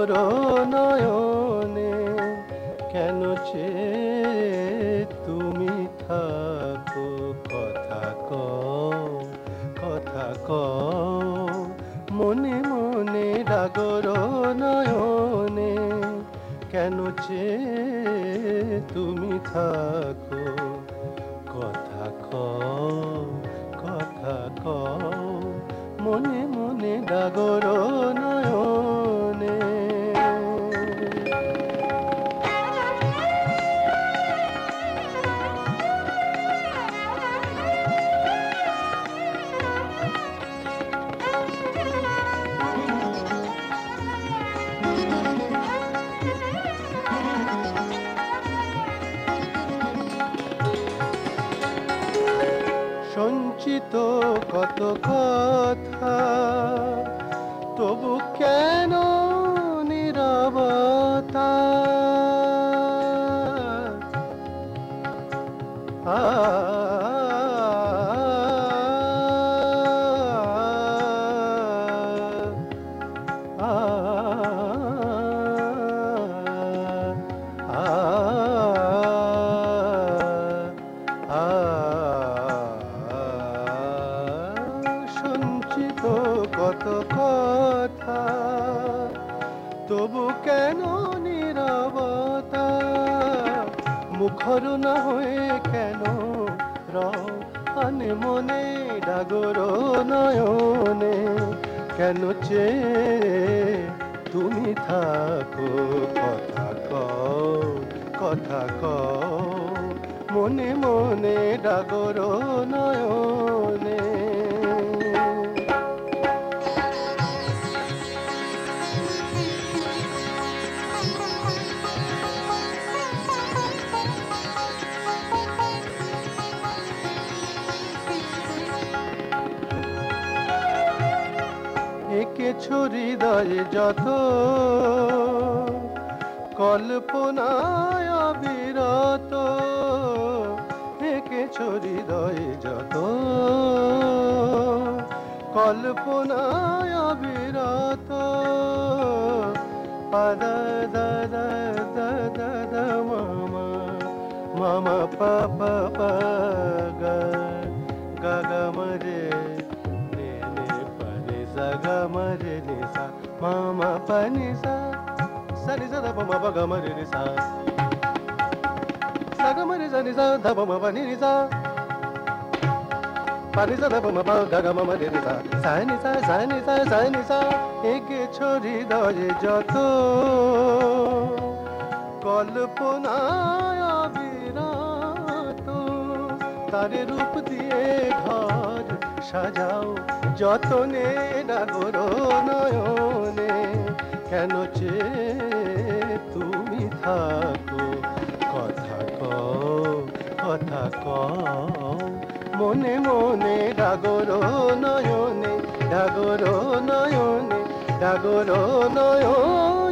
ডাগর নয়নে কেন চে তুমি থাকো? কথা ক কথা ক মনে মনে ডাগর নয়নে কেন চে তুমি থাকো? কথা ক কথা ক মনে মনে ডাগর নয়নে কত কথা তবু কেন নিরবতা? আ সঞ্চিত কত কথা, তবু কেন নিরবতা? মুখর না হয়ে কেন রানে মনে ডাগর নয়নে, কেন চে তুমি থাকো? কথা ক কথা ক মনে মনে ডাগর নয়নে। একে হৃদয়ে যত কল্পনায় বিরত একে হৃদয়ে যত কল্পনায় বিরত পদ দদ দদ মামা মামা প ni sa sa ni sa da pa ma pa ga ma re re sa sa ga ma re sa ni sa da pa ma pa ni ni sa pa ni sa da pa ma pa ga ga ma ma re re sa sa ni sa sa ni sa sa ni sa একে ছড়ি দয়ে যত কল্পনায় বিরাত তারে রূপ দিয়ে ঘর সাজাও যতনে ডাগর নয়নে কেন চে তুমি থাকো? কথা ক কথা ক মনে মনে ডাগর নয়নে ডাগর নয়নে ডাগর নয়নে